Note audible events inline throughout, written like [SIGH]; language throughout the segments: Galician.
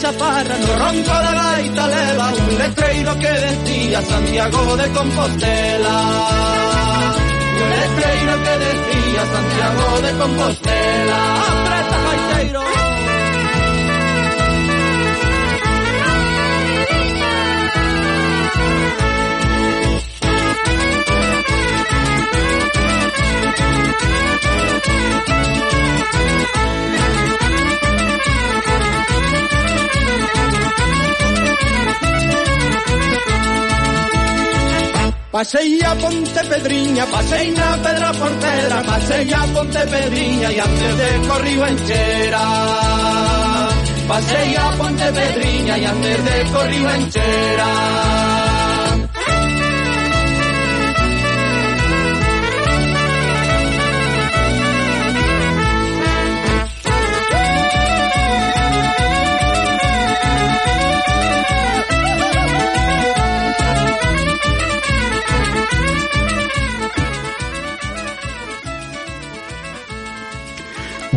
chaparra no ronco la gaita leva un letreiro que decía Santiago de Compostela. Un letreiro que decía Santiago de Compostela. ¡Apreta, gaiteiro Pasei a Ponte Pedriña, pasei na Pedra Portera, pasei a Ponte Pedriña e antes de Corriba Enchera. Pasei a Ponte Pedriña e antes de Corriba Enchera.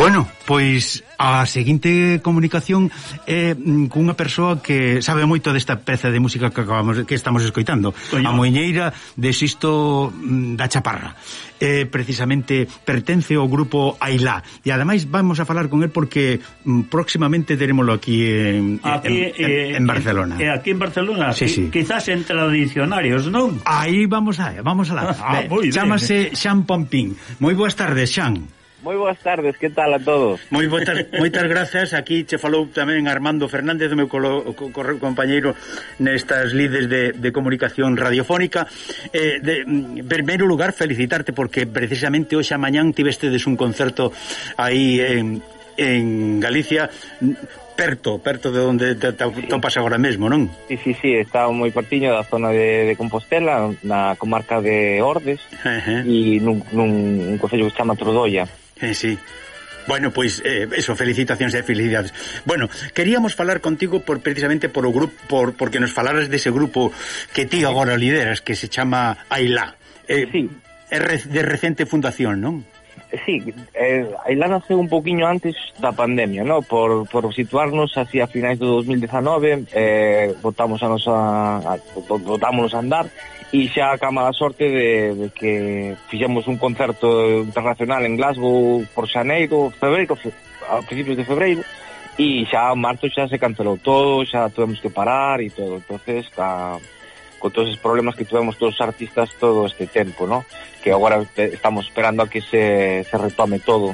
Bueno, pois a seguinte comunicación é mm, cunha persoa que sabe moito desta peza de música que acabamos que estamos escoitando, Coño. a Moiñeira de Sisto mm, da Chaparra. Eh, precisamente pertence ao grupo Ailá e ademais vamos a falar con el porque mm, próximamente teremoslo aquí en, aquí, en, eh, en, Barcelona. Eh, aquí en Barcelona, sí, sí. quizás entre diccionarios, non? Aí vamos a, vamos a la. Ah, Chámase Xan Pompín. Moi boas tardes, Xan. Moi boas tardes, que tal a todos? Moi boas, moitas grazas, aquí che falou tamén Armando Fernández, o meu colo, co, co, compañeiro nestas lides de, de comunicación radiofónica. Eh, de, en primeiro lugar, felicitarte porque precisamente hoxe a mañán tivestedes un concerto aí en, en Galicia perto, perto de onde te, te sí. topas agora mesmo, non? Sí, sí, sí, está moi partiño da zona de, de Compostela, na comarca de Ordes, uh -huh. e nun, nun, un concello que se chama Trodoia. Eh, sí. Bueno, pois, eh, eso, felicitacións e eh, felicidades. Bueno, queríamos falar contigo por precisamente por o grupo, por, porque nos falaras dese grupo que ti agora lideras, que se chama Ailá. Eh, sí. É de recente fundación, non? sí, eh, Ailá naceu un poquinho antes da pandemia, no? por, por situarnos hacia finais do 2019, eh, botamos a nosa, a, botámonos a andar, e xa a da sorte de, de que fixemos un concerto internacional en Glasgow por xaneiro, febreiro, fe, a principios de febreiro, e xa marzo xa se cancelou todo, xa tuvemos que parar e todo, entonces, ca, con todos os problemas que tuvemos todos os artistas todo este tempo, ¿no? que agora estamos esperando a que se, se retome todo.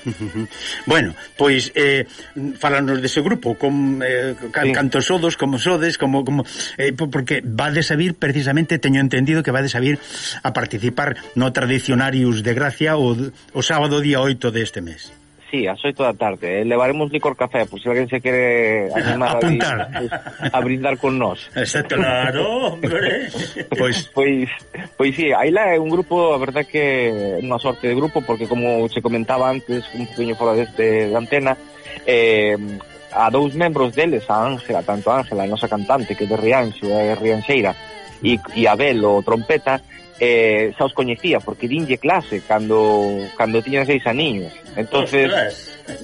[LAUGHS] Bueno, pois eh, falanos dese grupo con eh, sí. cantos sodos, como sodes como, como, eh, porque vades a vir precisamente, teño entendido que vades a vir a participar no Tradicionarius de Gracia o, o sábado día 8 deste mes Sí, a xoito da tarde. Eh, Levaremos licor café, por se si alguén se quere animar a, [LAUGHS] a brindar con nós. Exacto, claro, hombre. pois pois pois sí, aí é un grupo, a verdad que unha sorte de grupo porque como se comentaba antes, un pequeno fora deste de antena, eh a dous membros deles, a Ángela, tanto a Ángela, a nosa cantante, que é de Rianxo, é rianxeira, e, e a o trompeta, eh, xa os coñecía porque dinlle clase cando cando tiñan seis aniños. Entonces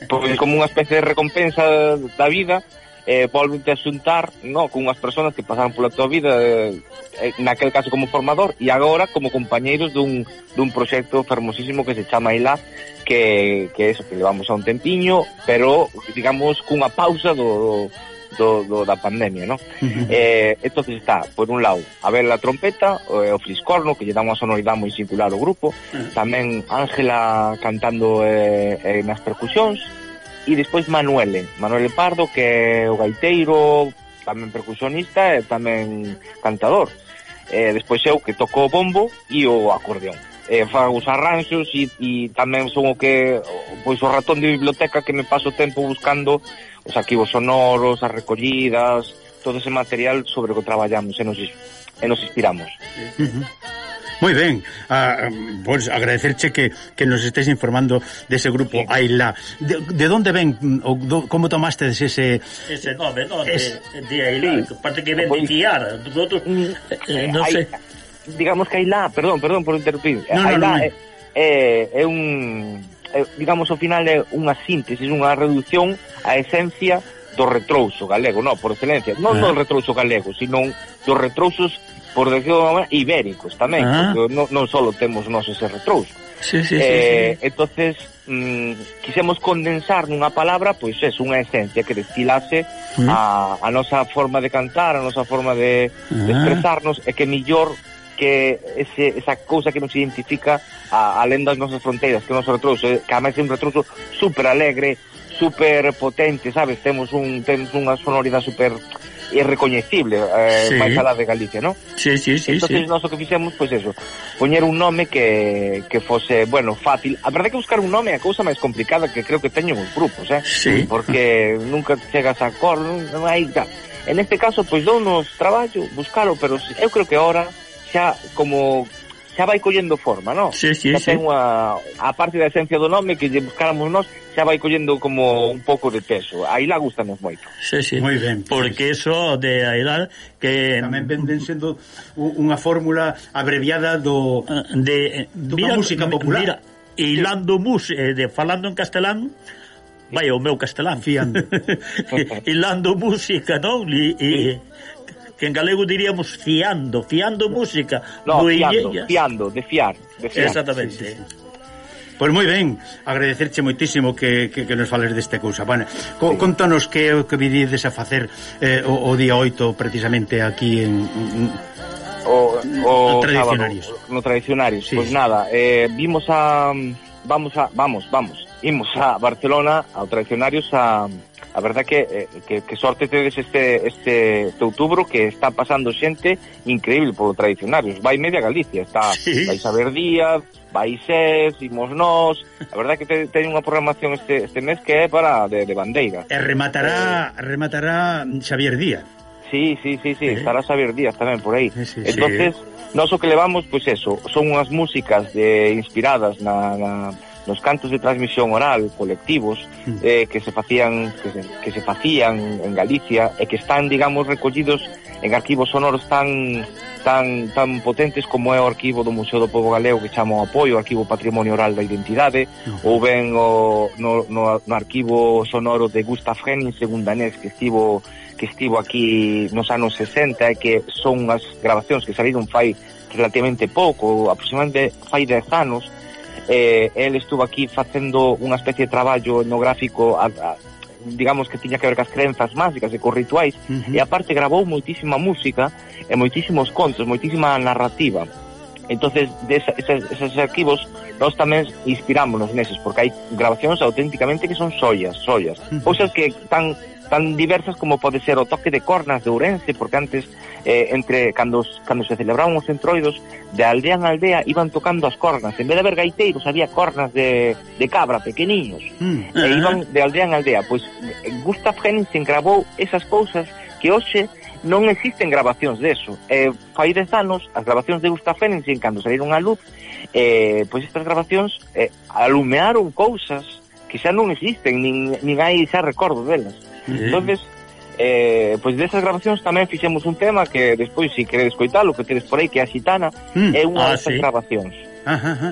pois como unha especie de recompensa da vida eh, volvente a xuntar no, con unhas persoas que pasaron pola tua vida eh, eh, naquel caso como formador e agora como compañeiros dun, dun proxecto fermosísimo que se chama ILA que, que eso, que levamos a un tempiño pero digamos cunha pausa do, do do, do da pandemia, no? Uh -huh. eh, entonces está, por un lado, a ver la trompeta, o, eh, o fliscorno, que lle dá unha sonoridade moi singular ao grupo, uh -huh. tamén Ángela cantando eh, eh, nas percusións, e despois Manuele, Manuele Pardo, que é o gaiteiro, tamén percusionista e tamén cantador. Eh, despois eu que toco o bombo e o acordeón eh, fago os arranxos e, e tamén son o que pois o ratón de biblioteca que me paso tempo buscando os arquivos sonoros, as recollidas, todo ese material sobre o que traballamos e nos, e nos inspiramos. Uh -huh. Moi ben, ah, pois agradecerche que, que nos estés informando dese grupo sí. Aila. De, de onde ven, ou do, como tomaste ese... Ese nome, no, Es... De, de Aila, sí. parte que ven pois, de Guiar. Nosotros, mm, eh, non sei digamos que Ailá, perdón, perdón por interrumpir, no, Ailá no, no, é, é, é un é, digamos ao final é unha síntesis, unha reducción á esencia do retrouso galego, non, por excelencia, non ah. do retrouso galego, sino dos retrousos por decirlo de ibéricos tamén, ah. porque non, non só temos nós ese retrouso. Sí, sí, eh, sí, sí. entonces mm, quisemos condensar nunha palabra pois pues, é unha esencia que destilase uh -huh. a, a nosa forma de cantar, a nosa forma de, uh -huh. de ah. expresarnos e que millor que ese, esa cousa que nos identifica a, alén das nosas fronteiras, que é o noso retruso, que ademais é un retruso super alegre, super potente, sabes? Temos un temos unha sonoridade super irrecoñecible eh, sí. máis alá de Galicia, non? Sí, sí, sí, Entonces, sí. nós o que fixemos, pois pues, eso, poñer un nome que, que fose, bueno, fácil. A verdade que buscar un nome é a cousa máis complicada que creo que teñen os grupos, eh? Sí. Porque [LAUGHS] nunca chegas a cor, non, non hai... En este caso, pois, pues, dou traballo, buscalo, pero eu creo que ahora xa como xa vai collendo forma, non? Sí, sí, xa ten unha, a parte da esencia do nome que lle buscáramos nós, xa vai collendo como un pouco de peso. A la gustanos moito. Sí, sí. Moi ben. Pois. Porque eso de edad que tamén venden sendo unha fórmula abreviada do de da música popular. Mira, hilando mus eh, de falando en castelán Vai, o meu castelán, fiando. [LAUGHS] Hilando música, non? E, e, que en galego diríamos fiando, fiando música. No, fiando, fiando, de fiar. De fiar. Exactamente. Sí, sí, sí. Pois moi ben, agradecerche moitísimo que, que, que nos fales desta cousa. Bueno, co, sí. Contanos que o que vidides a facer eh, o, o día 8 precisamente aquí en... en o, o no tradicionarios. Sábado, no tradicionarios. Sí. Pois pues nada, eh, vimos a... Vamos a... Vamos, vamos imos a Barcelona, ao Traicionarios, a, a verdad que, eh, que, que sorte tedes este, este, este outubro que está pasando xente increíble polo Traicionarios. Vai media Galicia, está [LAUGHS] sí. vai Saber Díaz, vai SES, imos nós... A verdad que te, ten unha programación este, este mes que é para de, de bandeira. E rematará, eh, rematará Xavier Díaz. Sí, sí, sí, sí, eh. estará Xavier Díaz tamén por aí. Sí, sí, Entonces, sí. nós o que levamos, pois pues eso, son unhas músicas de, inspiradas na, na nos cantos de transmisión oral colectivos hmm. eh, que se facían que se, que se facían en Galicia e que están, digamos, recollidos en arquivos sonoros tan tan tan potentes como é o arquivo do Museo do Povo Galego que chama o apoio, o arquivo Patrimonio Oral da Identidade, hmm. ou ben o no, no, no arquivo sonoro de Gustav Henning, según danés que estivo que estivo aquí nos anos 60 e que son as grabacións que saíron fai relativamente pouco, aproximadamente fai 10 anos, eh, el estuvo aquí facendo unha especie de traballo etnográfico a, a, digamos que tiña que ver cas crenzas mágicas e cos rituais uh -huh. e aparte grabou moitísima música e moitísimos contos, moitísima narrativa entonces de esa, esos, esos arquivos nós tamén inspirámonos neses, porque hai grabacións auténticamente que son sollas, sollas. Cousas que tan tan diversas como pode ser o toque de cornas de Ourense, porque antes eh, entre cando, cando se celebraban os centroidos de aldea en aldea iban tocando as cornas en vez de haber gaiteiros había cornas de, de cabra pequeniños mm. e eh. iban de aldea en aldea pois eh, Gustav Henningsen grabou esas cousas que hoxe non existen grabacións deso. Eh, fai dez anos, as grabacións de Gustav Henningsen, cando saíron á luz, eh, pois estas grabacións eh, alumearon cousas que xa non existen, nin, nin hai xa recordo delas. Uh entonces eh, pois desas grabacións tamén fixemos un tema que despois, se si queredes coitalo, que tedes por aí, que é a Xitana, mm, é unha ah, desas sí. grabacións. Ajá, ajá.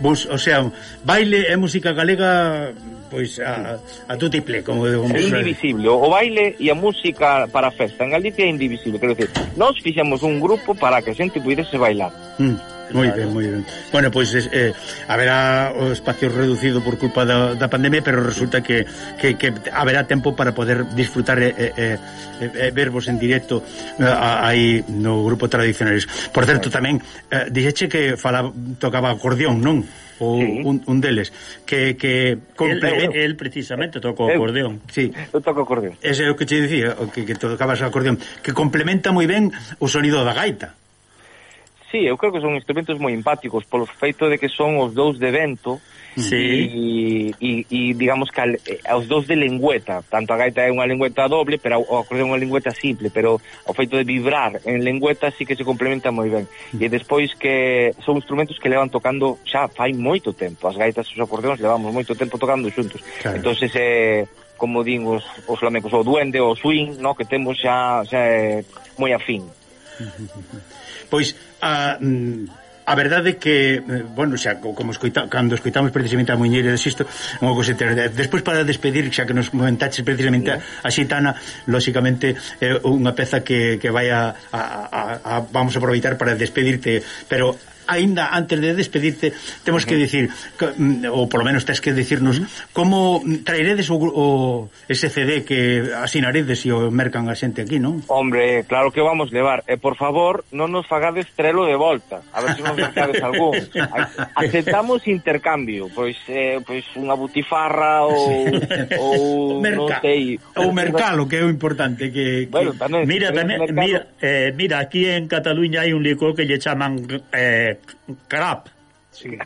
Vos, o sea, baile e música galega pois a, a tutti plé, como. É indivisible, o baile e a música para a festa en Galicia é indivisible, quero dicir, nós fixemos un grupo para que a xente pudese bailar. Mm Moi ben, moi ben. Bueno, pois pues, eh, haberá o espacio reducido por culpa da, da pandemia, pero resulta que, que, que haberá tempo para poder disfrutar e eh, eh, eh, verbos en directo eh, aí no grupo tradicionales. Por certo, tamén, eh, dixeche que falaba, tocaba acordeón, non? O, sí. un, un deles que, que complementa... el, el, el precisamente tocou acordeón sí. eu toco acordeón ese é o que te dicía o que, que tocabas acordeón que complementa moi ben o sonido da gaita sí, eu creo que son instrumentos moi empáticos polo feito de que son os dous de vento sí. e, e, e digamos que al, eh, aos dous de lengüeta. Tanto a gaita é unha lengüeta doble pero o acordeón é unha lengüeta simple pero o feito de vibrar en lengüeta sí que se complementa moi ben. E despois que son instrumentos que levan tocando xa fai moito tempo. As gaitas e os acordeóns levamos moito tempo tocando xuntos. Claro. entonces eh, como din os, os flamencos o duende, o swing no que temos xa, xa é moi afín. [LAUGHS] pois a mm, a verdade que, eh, bueno, xa como escoita, cando escoitamos precisamente a Muñeira de Sisto, unha cousa. Despois para despedir, xa que nos comentaches precisamente a, a Xitana, lóxicamente é unha peza que, que vai a, a, a, a vamos a aproveitar para despedirte, pero aínda antes de despedirte, temos uh -huh. que dicir mm, que, ou polo menos tens que dicirnos uh -huh. como trairedes o, o ese CD que asinaredes e o mercan a xente aquí, non? Hombre, claro que vamos levar. E por favor, non nos fagades trelo de volta. A ver se nos mercades algún. [LAUGHS] Aceptamos intercambio, pois eh, pois unha butifarra ou sí. ou Merca. non sei, ou mercalo que é o importante que, que... Bueno, tamén, mira, eh, tamén, mira, eh, mira, aquí en Cataluña hai un licor que lle chaman eh, Crap. Sí.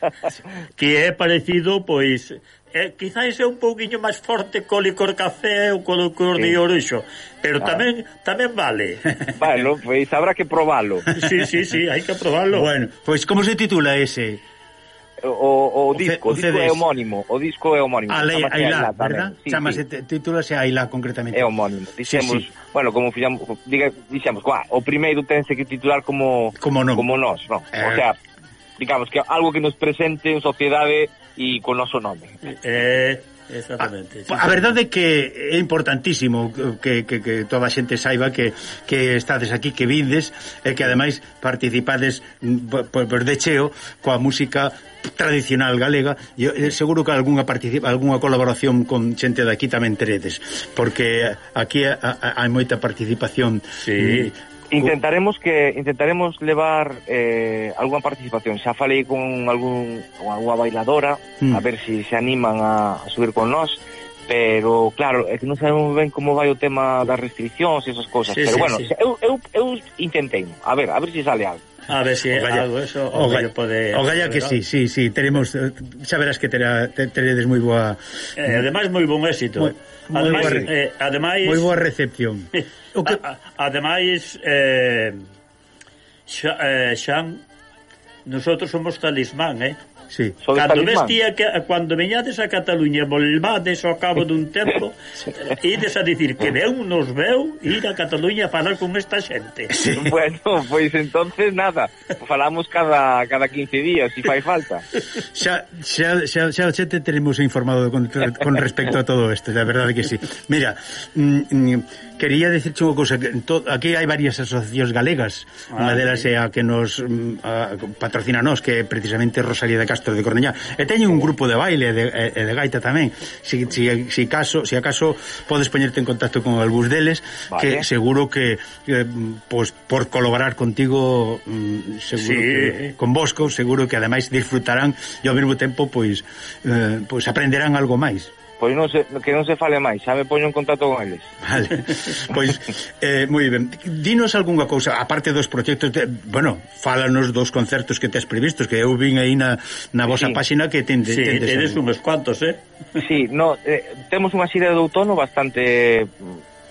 [LAUGHS] que é parecido, pois, eh, quizáis é un pouquiño máis forte co licor café ou co licor sí. de orixo, pero ah. tamén tamén vale. [LAUGHS] Vale, pois habrá que probalo. sí, sí, sí, hai que probalo. Bueno, pois como se titula ese? O, o, disco, o, o disco é homónimo, o disco é homónimo. A lei Ailá, verdad? Sí, Chamase, sí. titúlase Ailá concretamente. É homónimo. Dixemos, sí, sí. bueno, como fixamos, diga, dixemos, coa, o primeiro tense que titular como como, non. como nós, no. Eh... O sea, digamos que algo que nos presente en sociedade e con noso nome. Eh, Exactamente. A, a verdade é que é importantísimo que, que, que toda a xente saiba que, que estades aquí, que vindes e que ademais participades por, por de cheo coa música tradicional galega e eh, seguro que algunha participa, algunha colaboración con xente daqui tamén teredes porque aquí hai moita participación sí. Mm, Intentaremos que intentaremos levar eh, alguna participación. Xa falei con algún con alguna bailadora mm. a ver se si se animan a, a subir con nós pero claro, é que non sabemos ben como vai o tema das restriccións e esas cousas, sí, pero sí, bueno, sí. eu eu eu intentei, a ver, a ver se si sale algo. A ver se si Galla, algo eso o, o pode O gallo que si, si, si, teremos eh, xa verás que terá teredes moi boa eh, ademais moi bon éxito. Moi, ademais, moi boa, eh, ademais moi boa recepción. [LAUGHS] o que... a, a, ademais eh xa, eh, xa nosotros somos talismán, eh? Sí. Cando vestía que cando veñades a Cataluña volvades ao cabo dun [LAUGHS] tempo sí. ides a dicir que veu nos veu ir a Cataluña a falar con esta xente. Sí. [LAUGHS] Bueno, pois pues entonces nada, falamos cada cada 15 días, se si fai falta. [LAUGHS] Xa xa xa, xa te temos informado con, con respecto a todo isto, la verdade que sí. Mira, mm, mm, Quería dicirche unha cousa, que to, aquí hai varias asociacións galegas, ah, unha delas é a que nos mm, a, patrocina nos, que é precisamente Rosalía de Castro de Cornellá. E teñen un grupo de baile de, e de gaita tamén. Si, si, si, caso, si acaso podes poñerte en contacto con algúns deles, vale. que seguro que eh, pues, por colaborar contigo mm, seguro sí. que, con Bosco, seguro que ademais disfrutarán e ao mesmo tempo pois eh, pois aprenderán algo máis. Pois non se, que non se fale máis, xa me poño en contacto con eles. Vale, pois, eh, moi ben. Dinos algunha cousa, aparte dos proxectos, de, bueno, fálanos dos concertos que tes previstos, que eu vin aí na, na vosa sí. páxina que ten sí, tendes... tedes uns cuantos, eh? Sí, no, eh, temos unha xira de outono bastante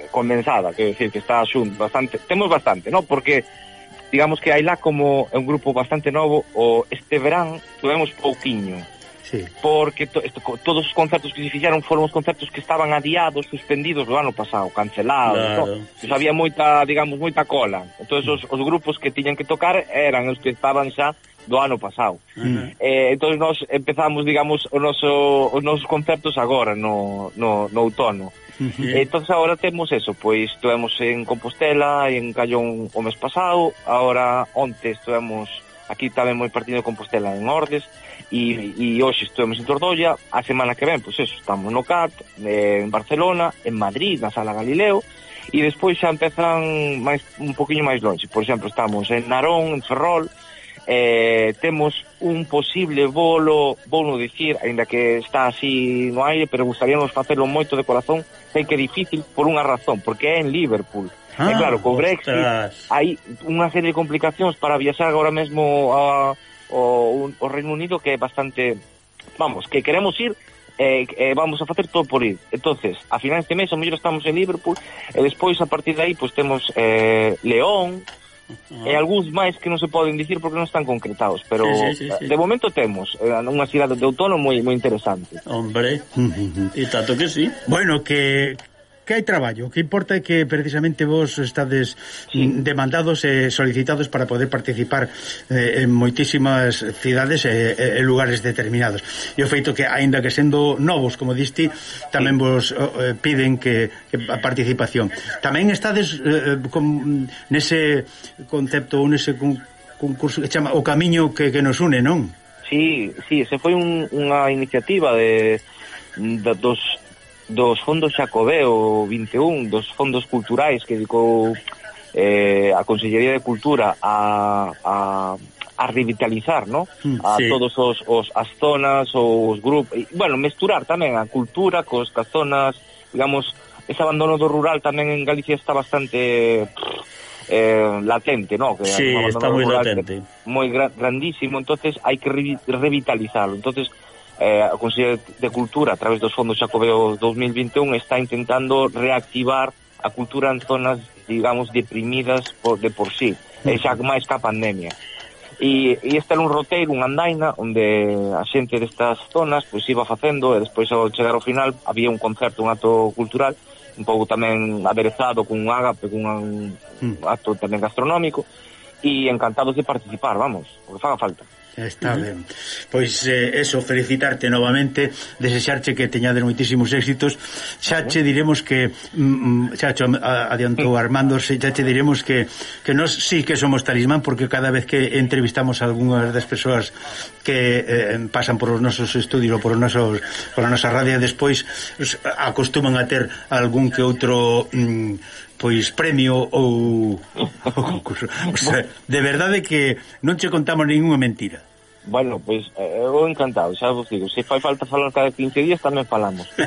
condensada, que decir, que está xunto, bastante, temos bastante, no? Porque digamos que hai lá como é un grupo bastante novo, o este verán tuvemos pouquiño, sí. porque to, esto, todos os concertos que se fixeron foron os concertos que estaban adiados, suspendidos do ano pasado, cancelados, claro, no? sí, pues había moita, digamos, moita cola. Entonces os, os grupos que tiñan que tocar eran os que estaban xa do ano pasado. Uh -huh. eh, entón nós empezamos, digamos, o noso, os nosos concertos agora, no, no, no outono. Uh -huh. Entón agora temos eso, pois estuvemos en Compostela, en Callón o mes pasado, agora onte estuvemos aquí tamén moi partido de Compostela en Ordes e, e hoxe estuvemos en Tordolla. A semana que ven, pois eso, estamos no CAT eh, en Barcelona, en Madrid na Sala Galileo e despois xa empezan máis, un poquinho máis longe por exemplo, estamos en Narón, en Ferrol eh, temos un posible bolo, vou dicir, aínda que está así no aire, pero gustaríamos facelo moito de corazón, sei que é difícil por unha razón, porque é en Liverpool. Ah, e claro, co Brexit hai unha serie de complicacións para viaxar agora mesmo a, o, o Reino Unido que é bastante... Vamos, que queremos ir, eh, eh, vamos a facer todo por ir. Entonces, a final de mes, o mellor estamos en Liverpool, e despois, a partir de aí, pues, temos eh, León, Ah. E algúns máis que non se poden dicir porque non están concretados, pero sí, sí, sí, eh, sí. de momento temos eh, unha cidade de outono moi moi interesante. Hombre, [LAUGHS] e tanto que sí. Bueno, que que hai traballo, que importa é que precisamente vos estades sí. demandados e solicitados para poder participar eh, en moitísimas cidades e, e lugares determinados. E o feito que, aínda que sendo novos, como diste, tamén vos eh, piden que, que a participación. Tamén estades eh, eh con, nese concepto ou nese concurso que chama O Camiño que, que nos une, non? Sí, sí, se foi un, unha iniciativa de, de dos dos fondos Xacobeo 21, dos fondos culturais que dedicou eh, a Consellería de Cultura a, a, a revitalizar no? Mm, a sí. todos os, os, as zonas os grupos, e, bueno, mesturar tamén a cultura cos cas zonas digamos, ese abandono do rural tamén en Galicia está bastante eh, latente, no? Que sí, está moi latente. Moi grandísimo, entonces hai que revitalizarlo. Entonces, eh, a Consellería de Cultura a través dos fondos Xacobeo 2021 está intentando reactivar a cultura en zonas, digamos, deprimidas por, de por sí, e xa máis ca pandemia. E, e este era un roteiro, unha andaina, onde a xente destas zonas pois iba facendo e despois ao chegar ao final había un concerto, un acto cultural un pouco tamén aderezado cun ágape, cun un hmm. acto tamén gastronómico e encantados de participar, vamos, porque faga falta. Está uh -huh. ben. Pois eh, eso, felicitarte novamente, desexarche que teñades moitísimos éxitos. Xa che diremos que mm, mm xa cho adiantou mm. Armando, xa che diremos que que nós sí que somos talismán porque cada vez que entrevistamos a algunhas das persoas que eh, pasan por os nosos estudios ou por os nosos por a nosa radio despois acostuman a ter algún que outro mm, pois premio ou, ou concurso. [LAUGHS] O sea, de verdade que non che contamos ningunha mentira. Bueno, pois pues, eu encantado, xa vos digo, se fai falta falar cada 15 días tamén falamos. [LAUGHS]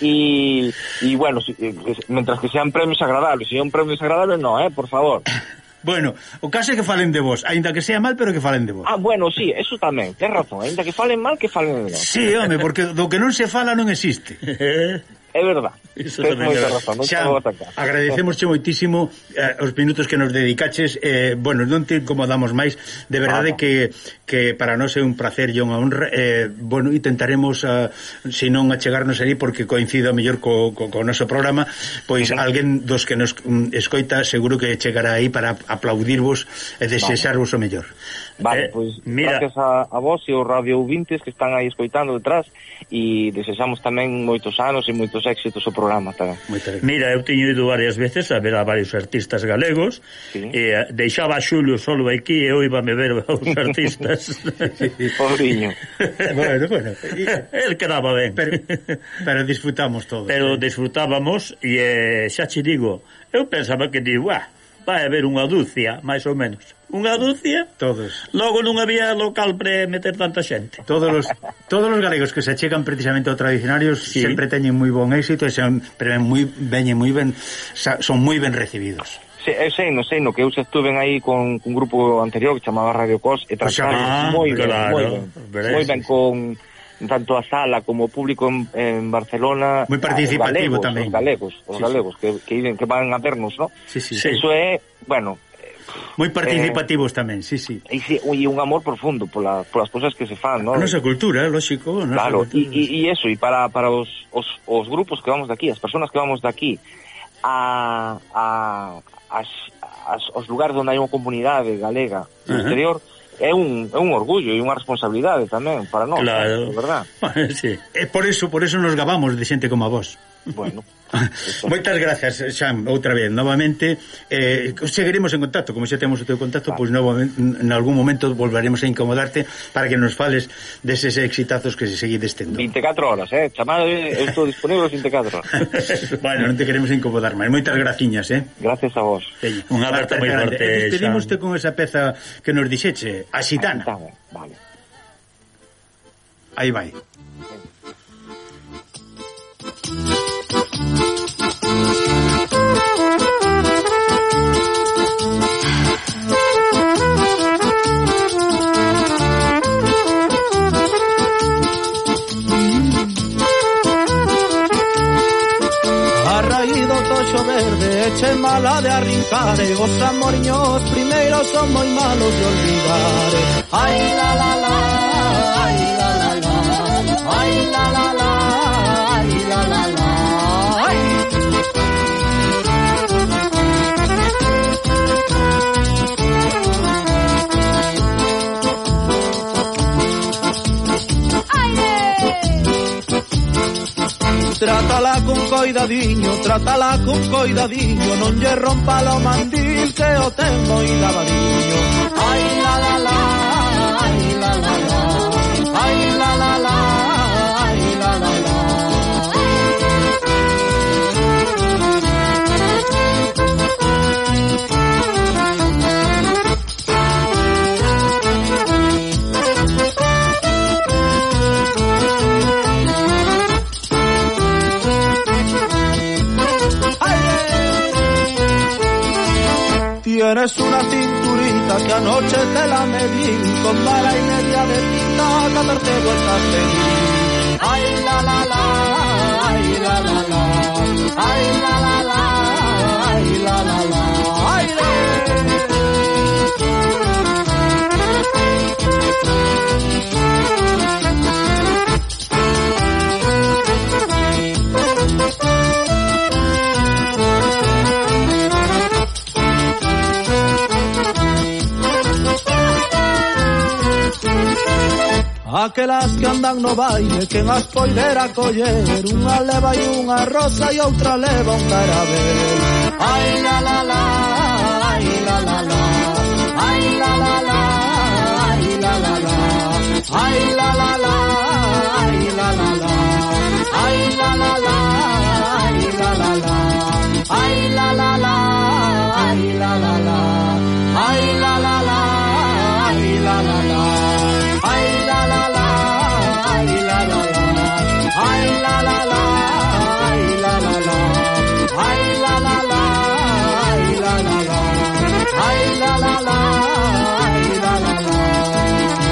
E e bueno, si, eh, mentras que sean premios agradables, se si é un premio desagradable no, eh, por favor. [LAUGHS] Bueno, o caso é que falen de vos, aínda que sea mal, pero que falen de vos. Ah, bueno, sí, eso tamén, ten razón, aínda que falen mal, que falen de vos. Sí, home, porque do que non se fala non existe. É verdad. Iso Tens moita razón, non xa, agradecemosche moitísimo eh, os minutos que nos dedicaches. Eh, bueno, non te incomodamos máis. De verdade ah, que, que para nós é un placer e unha honra. Eh, bueno, intentaremos, eh, se non achegarnos ali, porque coincido mellor co, co, co noso programa, pois uh -huh. alguén dos que nos mm, escoita seguro que chegará aí para aplaudirvos e desexarvos o mellor. Vale, eh, pois mira... gracias a, a vos e aos radio ouvintes que están aí escoitando detrás e desexamos tamén moitos anos e moitos éxitos o programa tamén. Mira, eu teño ido varias veces a ver a varios artistas galegos sí. e eh, deixaba a Xulio solo aquí e eu iba a me ver aos artistas. [LAUGHS] Pobriño. bueno, bueno. Y... [LAUGHS] El quedaba ben. Pero, pero disfrutamos todos. Pero eh. disfrutábamos e eh, xa che digo, eu pensaba que digo, ah, vai haber unha dúcia, máis ou menos unha dúcia. Todos. Logo non había local para meter tanta xente. Todos os todos os galegos que se achegan precisamente ao tradicionarios sí. sempre teñen moi bon éxito e son pero moi veñen moi ben son moi ben recibidos. Sí, eu sei, non sei, no que eu xa estuven aí con, con un grupo anterior que chamaba Radio Cos e trataron pues moi ben, claro, moi ben, moi ben con tanto a sala como o público en, en Barcelona moi participativo galegos, tamén os galegos, os sí, galegos que, que, que van a vernos, no? Sí, sí. Eso é, bueno, Moi participativos eh, tamén, sí, sí. E, sí, e un amor profundo pola, polas cousas que se fan, non? A nosa cultura, lógico. Claro, e eso, e para, para os, os, os grupos que vamos daqui, as persoas que vamos daqui, a, a, as, as, os lugares onde hai unha comunidade galega uh -huh. exterior, é un, é un orgullo e unha responsabilidade tamén para nós, claro. é verdad. Bueno, [LAUGHS] sí. E por eso, por eso nos gabamos de xente como a vos. Bueno. [LAUGHS] Moitas gracias, Xan, outra vez, novamente eh, Seguiremos en contacto, como xa temos o teu contacto vale. Pois novamente, en algún momento volveremos a incomodarte Para que nos fales deses exitazos que se seguides tendo 24 horas, eh, chamado, eu eh, estou disponible 24 horas. [LAUGHS] Bueno, non te queremos incomodar máis. Moitas graciñas, eh? Gracias a vos. Teño. Un abrazo moi forte, eh, Xan. Despedimoste con esa peza que nos dixeche, a xitana Vale. Aí vai. Eche mala de arrincar os amoriños primeiros son moi malos de olvidar. Ai la la la, ai la la la, ai la la la, ai la la la, Trátala con coidadiño, trátala con coidadiño, non lle rompa o mandil que o ten moi lavadiño. Ai, la, la, la. Tienes una cinturita que anoche te la medí con vara y media de tinta a darte vueltas de mí. Ay la la la, ay la la la, ay la la la, ay la la la, ay le. Aquelas que andan no baile, quen as poidera coller Unha leva e unha rosa e outra leva un carabel Ai la la la, ai la la la Ai la la la, ai la la la Ai la la la, ai la la la Ai la la la, ai la la la Ai la la la, ai la la la